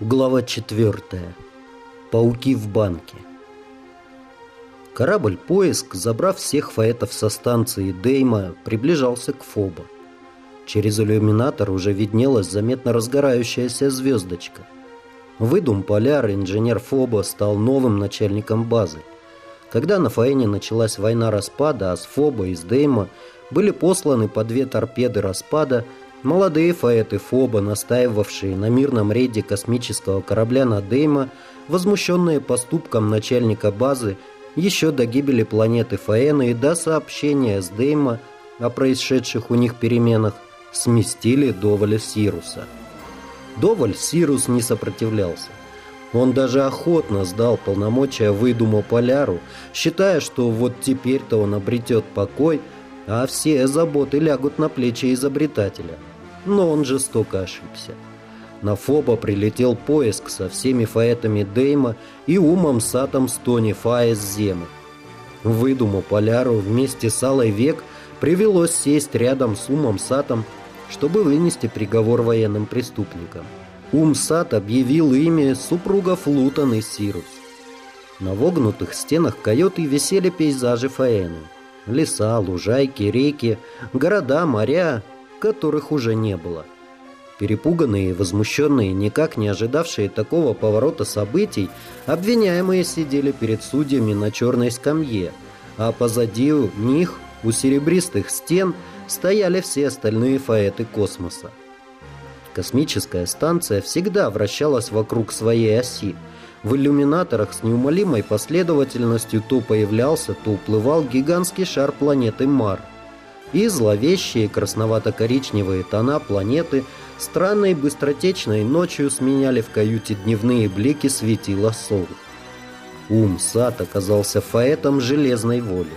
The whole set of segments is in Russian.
Глава 4. Пауки в банке. Корабль-поиск, забрав всех фаэтов со станции Дейма, приближался к Фоба. Через иллюминатор уже виднелась заметно разгорающаяся звездочка. Выдум Поляр, инженер Фоба, стал новым начальником базы. Когда на Фаэне началась война распада, а с Фоба и с Дейма были посланы по две торпеды распада – Молодые фаэты Фоба, настаивавшие на мирном рейде космического корабля на Дейма, возмущенные поступком начальника базы, еще до гибели планеты Фаэна и до сообщения с Дейма о происшедших у них переменах, сместили Доволя Сируса. Доволь Сирус не сопротивлялся. Он даже охотно сдал полномочия выдуму Поляру, считая, что вот теперь-то он обретет покой, а все заботы лягут на плечи изобретателя – но он жестоко ошибся. На Фоба прилетел поиск со всеми фаэтами Дейма и умом сатом Стони Фая с Земы. Выдуму Поляру вместе с Алой Век привелось сесть рядом с Умом Сатом, чтобы вынести приговор военным преступникам. Ум Сат объявил ими супругов Лутон и Сирус. На вогнутых стенах койоты висели пейзажи Фаэны. Леса, лужайки, реки, города, моря которых уже не было. Перепуганные и возмущенные, никак не ожидавшие такого поворота событий, обвиняемые сидели перед судьями на черной скамье, а позади них, у серебристых стен, стояли все остальные фаэты космоса. Космическая станция всегда вращалась вокруг своей оси. В иллюминаторах с неумолимой последовательностью то появлялся, то уплывал гигантский шар планеты Мар – и зловещие красновато-коричневые тона планеты странной быстротечной ночью сменяли в каюте дневные блики светила сол. Ум Сад оказался фаэтом железной воли.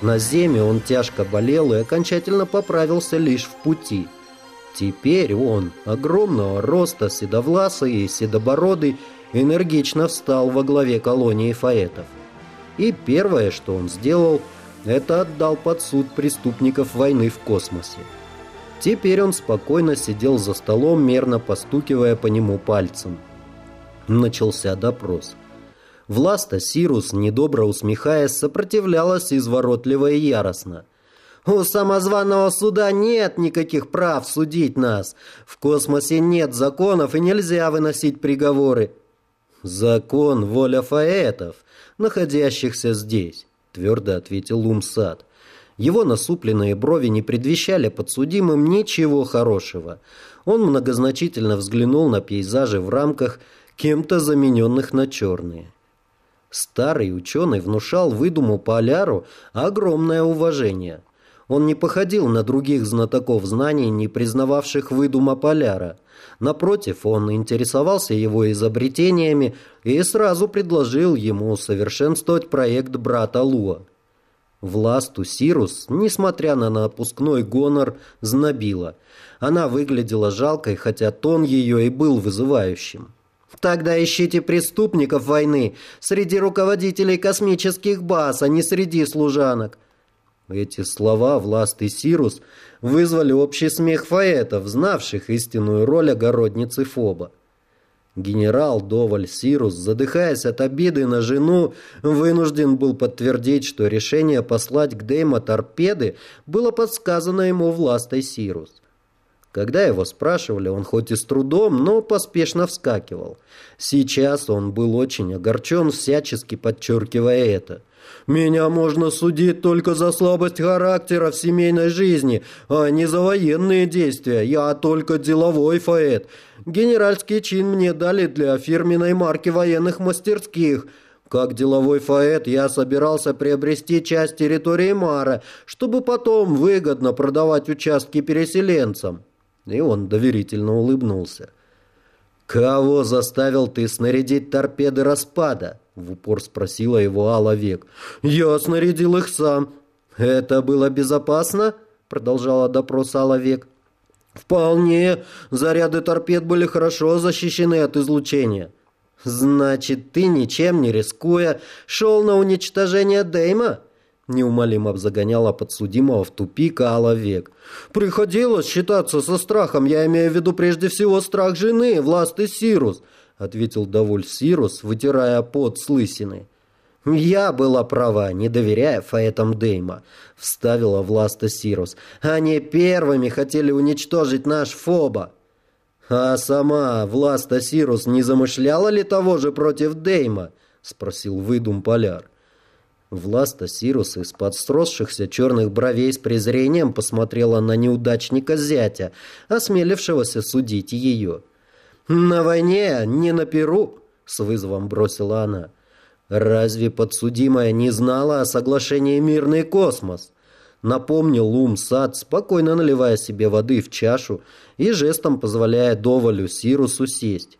На земле он тяжко болел и окончательно поправился лишь в пути. Теперь он, огромного роста, седовласый и седобородый, энергично встал во главе колонии фаэтов. И первое, что он сделал – это отдал под суд преступников войны в космосе. Теперь он спокойно сидел за столом, мерно постукивая по нему пальцем. Начался допрос. Власта Сирус, недобро усмехаясь, сопротивлялась изворотливо и яростно. «У самозваного суда нет никаких прав судить нас. В космосе нет законов и нельзя выносить приговоры». «Закон – воля фаэтов, находящихся здесь твердо ответил Лумсад. Его насупленные брови не предвещали подсудимым ничего хорошего. Он многозначительно взглянул на пейзажи в рамках, кем-то замененных на черные. Старый ученый внушал выдуму Поляру огромное уважение. Он не походил на других знатоков знаний, не признававших выдума Поляра. Напротив, он интересовался его изобретениями и сразу предложил ему усовершенствовать проект брата Луа. Власту Сирус, несмотря на напускной гонор, знобила. Она выглядела жалкой, хотя тон ее и был вызывающим. «Тогда ищите преступников войны среди руководителей космических баз, а не среди служанок. Эти слова Власт и Сирус вызвали общий смех фаэтов, знавших истинную роль огородницы Фоба. Генерал Доваль Сирус, задыхаясь от обиды на жену, вынужден был подтвердить, что решение послать к Дейма торпеды было подсказано ему властой Сирус. Когда его спрашивали, он хоть и с трудом, но поспешно вскакивал. Сейчас он был очень огорчен, всячески подчеркивая это – меня можно судить только за слабость характера в семейной жизни, а не за военные действия. Я только деловой фаэт. Генеральский чин мне дали для фирменной марки военных мастерских. Как деловой фаэт я собирался приобрести часть территории Мара, чтобы потом выгодно продавать участки переселенцам». И он доверительно улыбнулся. «Кого заставил ты снарядить торпеды распада?» В упор спросила его Алла Век. «Я снарядил их сам». «Это было безопасно?» Продолжала допрос Алла Век. «Вполне. Заряды торпед были хорошо защищены от излучения». «Значит, ты, ничем не рискуя, шел на уничтожение Дейма?» Неумолимо загоняла подсудимого в тупик Алла Век. «Приходилось считаться со страхом. Я имею в виду прежде всего страх жены, власты Сирус. ответил доволь Сирус, вытирая пот с лысины. «Я была права, не доверяя фаэтам Дейма», — вставила Власта Сирус. «Они первыми хотели уничтожить наш Фоба». «А сама Власта Сирус не замышляла ли того же против Дейма?» — спросил выдум Поляр. Власта Сирус из-под сросшихся черных бровей с презрением посмотрела на неудачника зятя, осмелившегося судить ее. «На войне, не на Перу», — с вызовом бросила она. «Разве подсудимая не знала о соглашении «Мирный космос»?» Напомнил Лум Сад, спокойно наливая себе воды в чашу и жестом позволяя Доволю Сирусу сесть.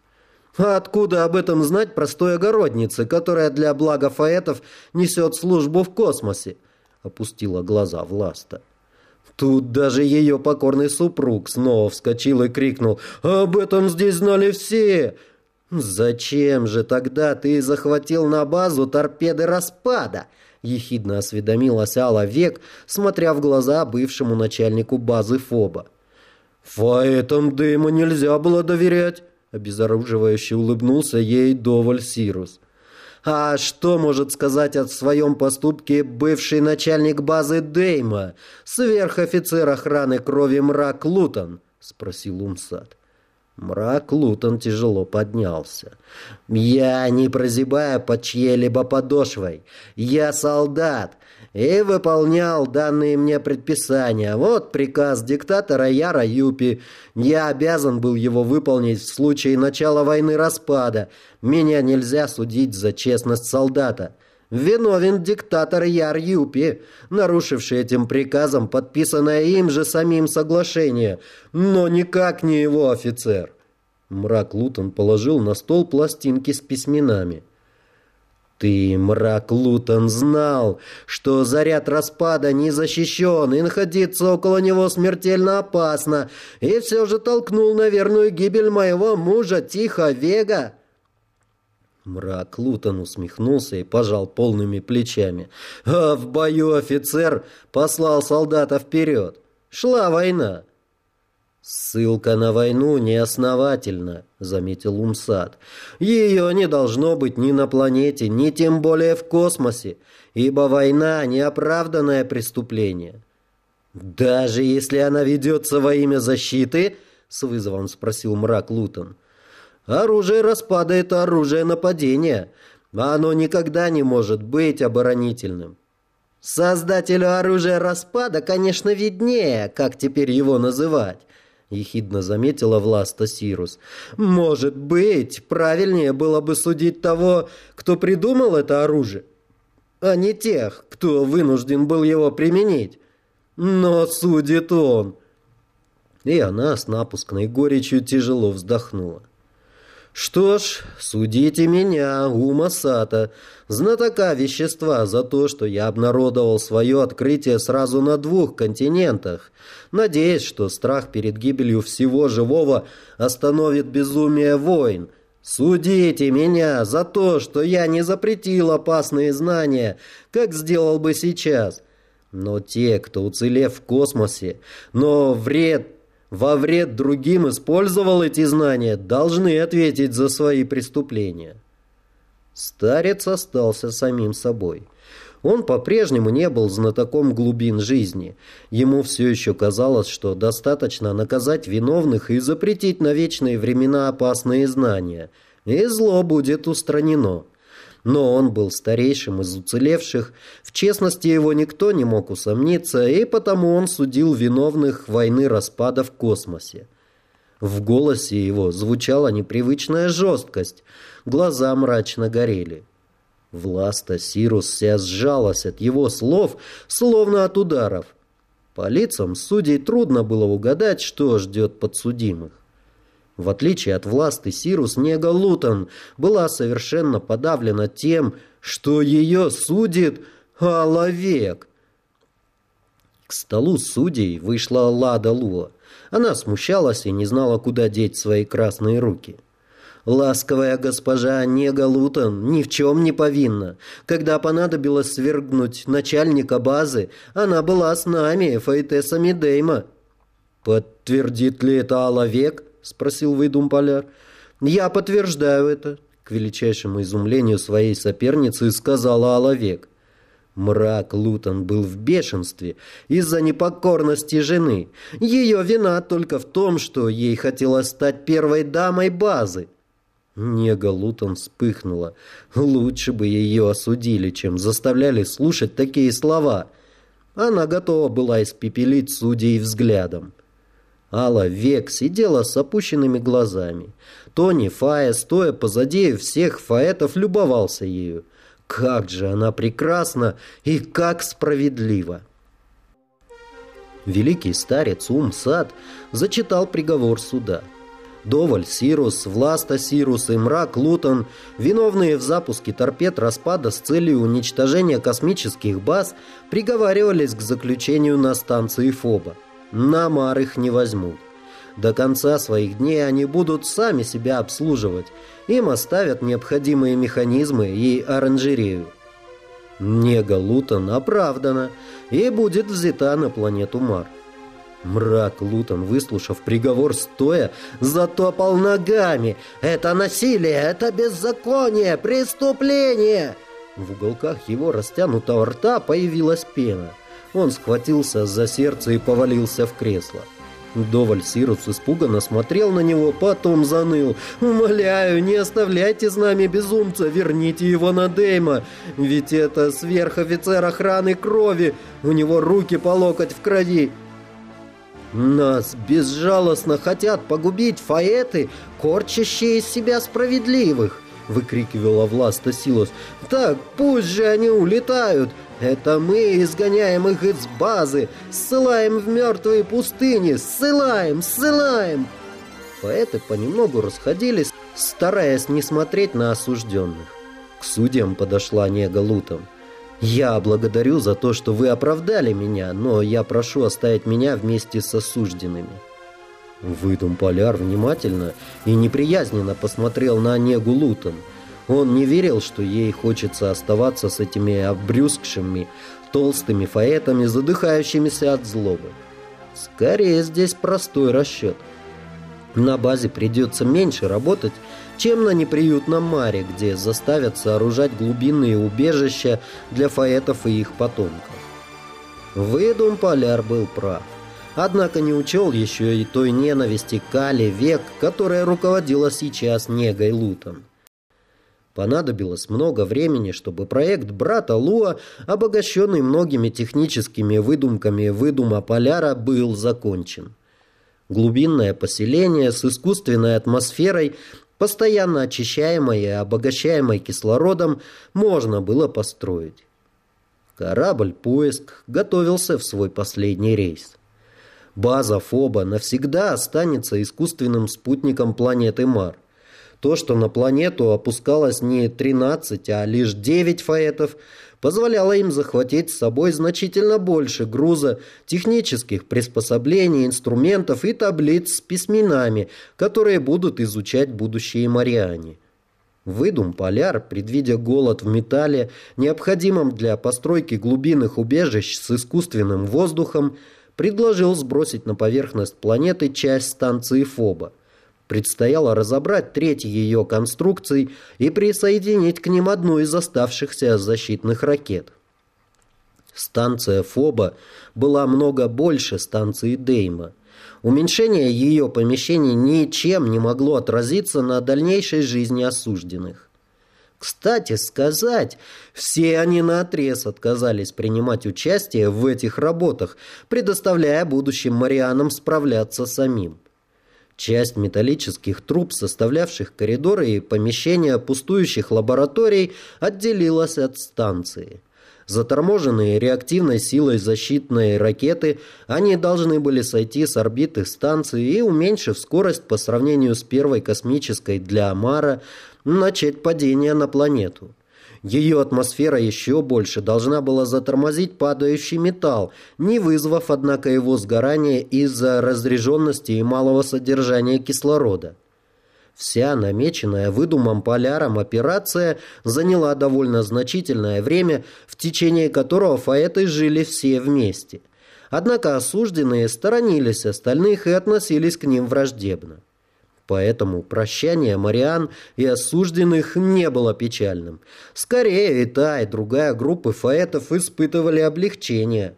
А откуда об этом знать простой огороднице, которая для блага фаэтов несет службу в космосе? Опустила глаза Власта. Тут даже ее покорный супруг снова вскочил и крикнул «Об этом здесь знали все!» «Зачем же тогда ты захватил на базу торпеды распада?» ехидно осведомилась Алла Век, смотря в глаза бывшему начальнику базы ФОБа. «Фаэтам дыма нельзя было доверять», Обезоруживающе улыбнулся ей Доволь Сирус. «А что может сказать о своем поступке бывший начальник базы Дейма, сверхофицер охраны крови Мрак Лутон?» — спросил Умсад. Мрак Лутон тяжело поднялся. «Я не прозябаю под чьей-либо подошвой. Я солдат и выполнял данные мне предписания. Вот приказ диктатора Яра Юпи. Я обязан был его выполнить в случае начала войны распада. Меня нельзя судить за честность солдата. Виновен диктатор Яр Юпи, нарушивший этим приказом подписанное им же самим соглашение, но никак не его офицер. Мрак Лутон положил на стол пластинки с письменами. Ты, мрак Лутон, знал, что заряд распада не защищен, и находиться около него смертельно опасно, и все же толкнул на верную гибель моего мужа Тихо Вега. Мрак Лутон усмехнулся и пожал полными плечами. А в бою офицер послал солдата вперед. Шла война. «Ссылка на войну неосновательна», — заметил Умсад. «Ее не должно быть ни на планете, ни тем более в космосе, ибо война — неоправданное преступление». «Даже если она ведется во имя защиты?» — с вызовом спросил мрак Лутон. «Оружие распада — это оружие нападения, а оно никогда не может быть оборонительным». Создателю оружия распада, конечно, виднее, как теперь его называть ехидно заметила Власта Сирус. «Может быть, правильнее было бы судить того, кто придумал это оружие, а не тех, кто вынужден был его применить. Но судит он». И она с напускной горечью тяжело вздохнула. Что ж, судите меня, Ума Сата, знатока вещества, за то, что я обнародовал свое открытие сразу на двух континентах, надеясь, что страх перед гибелью всего живого остановит безумие войн. Судите меня за то, что я не запретил опасные знания, как сделал бы сейчас. Но те, кто уцелев в космосе, но вред во вред другим использовал эти знания, должны ответить за свои преступления. Старец остался самим собой. Он по-прежнему не был знатоком глубин жизни. Ему все еще казалось, что достаточно наказать виновных и запретить на вечные времена опасные знания, и зло будет устранено но он был старейшим из уцелевших, в честности его никто не мог усомниться, и потому он судил виновных войны распада в космосе. В голосе его звучала непривычная жесткость, глаза мрачно горели. Власта Сирус вся сжалась от его слов, словно от ударов. По лицам судей трудно было угадать, что ждет подсудимых. В отличие от власти Сирус Нега Лутон была совершенно подавлена тем, что ее судит Алавек. К столу судей вышла Лада Луа. Она смущалась и не знала, куда деть свои красные руки. Ласковая госпожа Нега Лутон ни в чем не повинна. Когда понадобилось свергнуть начальника базы, она была с нами, Фаэтесами Дейма. Подтвердит ли это Алавек? — спросил выдум поляр. «Я подтверждаю это», — к величайшему изумлению своей соперницы сказала Оловек. Мрак Лутон был в бешенстве из-за непокорности жены. Ее вина только в том, что ей хотелось стать первой дамой базы. Нега Лутон вспыхнула. Лучше бы ее осудили, чем заставляли слушать такие слова. Она готова была испепелить судей взглядом. Алла век сидела с опущенными глазами. Тони Фая, стоя позади всех фаэтов, любовался ею. Как же она прекрасна и как справедлива! Великий старец Ум-Сад зачитал приговор суда. Доваль Сирус, Власта Сирус и Мрак Лутон, виновные в запуске торпед распада с целью уничтожения космических баз, приговаривались к заключению на станции Фоба. На Мар их не возьмут. До конца своих дней они будут сами себя обслуживать. Им оставят необходимые механизмы и оранжерею. Нега Лутон оправдана и будет взята на планету Мар. Мрак Лутон, выслушав приговор стоя, затопал ногами. «Это насилие! Это беззаконие! Преступление!» В уголках его растянутого рта появилась пена. Он схватился за сердце и повалился в кресло. Доваль Сирус испуганно смотрел на него, потом заныл. «Умоляю, не оставляйте с нами безумца, верните его на Дейма, ведь это сверхофицер охраны крови, у него руки по локоть в крови». «Нас безжалостно хотят погубить фаэты, корчащие из себя справедливых!» — выкрикивала Власта Силос. «Так пусть же они улетают! Это мы изгоняем их из базы, ссылаем в мертвые пустыни, ссылаем, ссылаем!» Поэты понемногу расходились, стараясь не смотреть на осужденных. К судьям подошла Нега Лутом. «Я благодарю за то, что вы оправдали меня, но я прошу оставить меня вместе с осужденными». Выдум Поляр внимательно и неприязненно посмотрел на Негу Лутон – он не верил, что ей хочется оставаться с этими обрюзгшими, толстыми фаэтами, задыхающимися от злобы. Скорее, здесь простой расчет. На базе придется меньше работать, чем на неприютном маре, где заставят сооружать глубинные убежища для фаэтов и их потомков. Выдум Поляр был прав. Однако не учел еще и той ненависти Кали век, которая руководила сейчас Негой Лутом. Понадобилось много времени, чтобы проект брата Луа, обогащенный многими техническими выдумками выдума Поляра, был закончен. Глубинное поселение с искусственной атмосферой, постоянно очищаемой и обогащаемой кислородом, можно было построить. Корабль-поиск готовился в свой последний рейс. База Фоба навсегда останется искусственным спутником планеты Мар. То, что на планету опускалось не 13, а лишь 9 фаэтов, позволяло им захватить с собой значительно больше груза, технических приспособлений, инструментов и таблиц с письменами, которые будут изучать будущие мариане. Выдум Поляр, предвидя голод в металле, необходимом для постройки глубинных убежищ с искусственным воздухом, предложил сбросить на поверхность планеты часть станции Фоба. Предстояло разобрать треть ее конструкций и присоединить к ним одну из оставшихся защитных ракет. Станция Фоба была много больше станции Дейма. Уменьшение ее помещений ничем не могло отразиться на дальнейшей жизни осужденных. Кстати сказать, все они наотрез отказались принимать участие в этих работах, предоставляя будущим Марианам справляться самим. Часть металлических труб, составлявших коридоры и помещения пустующих лабораторий, отделилась от станции. Заторможенные реактивной силой защитной ракеты, они должны были сойти с орбиты станции и, уменьшив скорость по сравнению с первой космической для Амара, начать падение на планету. Ее атмосфера еще больше должна была затормозить падающий металл, не вызвав, однако, его сгорания из-за разряженности и малого содержания кислорода. Вся намеченная выдумом поляром операция заняла довольно значительное время, в течение которого фаэты жили все вместе. Однако осужденные сторонились остальных и относились к ним враждебно. Поэтому прощание Мариан и осужденных не было печальным. Скорее и та, и другая группы фаэтов испытывали облегчение.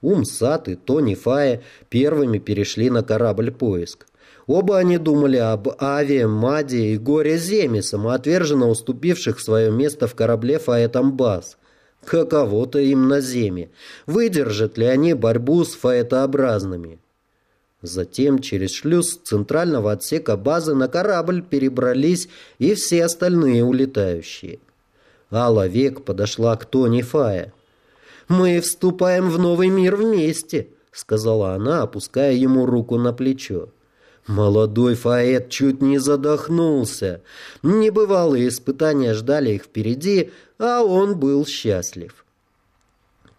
Умсат и Тони Фая первыми перешли на корабль-поиск. Оба они думали об Аве, Маде и Горе Земи, самоотверженно уступивших свое место в корабле Фаэтом Бас. Каково-то им на Земе. Выдержат ли они борьбу с фаэтообразными? Затем через шлюз центрального отсека базы на корабль перебрались и все остальные улетающие. Алла Век подошла к Тони Фая. «Мы вступаем в новый мир вместе», — сказала она, опуская ему руку на плечо. Молодой Фаэт чуть не задохнулся. Небывалые испытания ждали их впереди, а он был счастлив.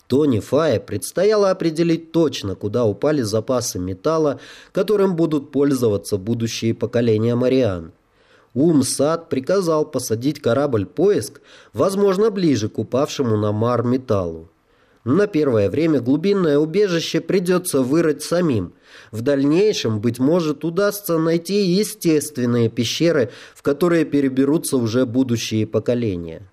Тони Фае предстояло определить точно, куда упали запасы металла, которым будут пользоваться будущие поколения Мариан. Ум Сад приказал посадить корабль-поиск, возможно, ближе к упавшему на Мар металлу. На первое время глубинное убежище придется вырыть самим. В дальнейшем, быть может, удастся найти естественные пещеры, в которые переберутся уже будущие поколения.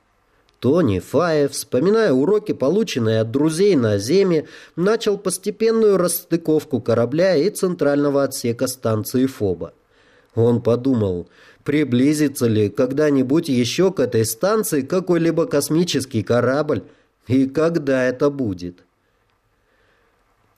Тони Фаев, вспоминая уроки, полученные от друзей на Земе, начал постепенную расстыковку корабля и центрального отсека станции Фоба. Он подумал, приблизится ли когда-нибудь еще к этой станции какой-либо космический корабль, и когда это будет.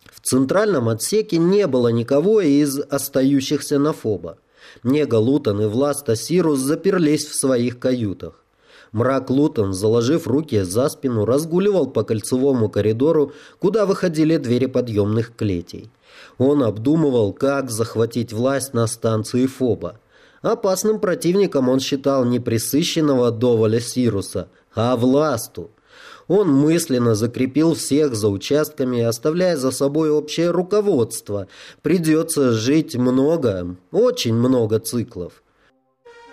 В центральном отсеке не было никого из остающихся на Фоба. Нега Лутон и Власта Сирус заперлись в своих каютах. Мрак Лутон, заложив руки за спину, разгуливал по кольцевому коридору, куда выходили двери подъемных клетей. Он обдумывал, как захватить власть на станции Фоба. Опасным противником он считал не присыщенного Доволя Сируса, а Власту. Он мысленно закрепил всех за участками, оставляя за собой общее руководство. Придется жить много, очень много циклов.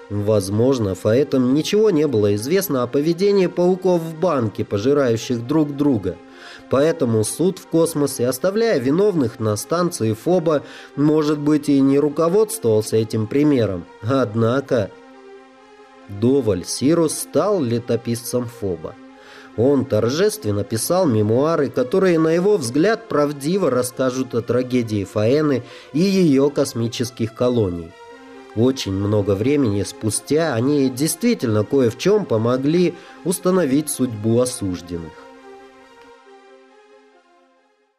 Возможно, Фаэтам ничего не было известно о поведении пауков в банке, пожирающих друг друга. Поэтому суд в космосе, оставляя виновных на станции Фоба, может быть и не руководствовался этим примером. Однако... Доваль Сирус стал летописцем Фоба. Он торжественно писал мемуары, которые, на его взгляд, правдиво расскажут о трагедии Фаэны и ее космических колоний. Очень много времени спустя они действительно кое в чем помогли установить судьбу осужденных.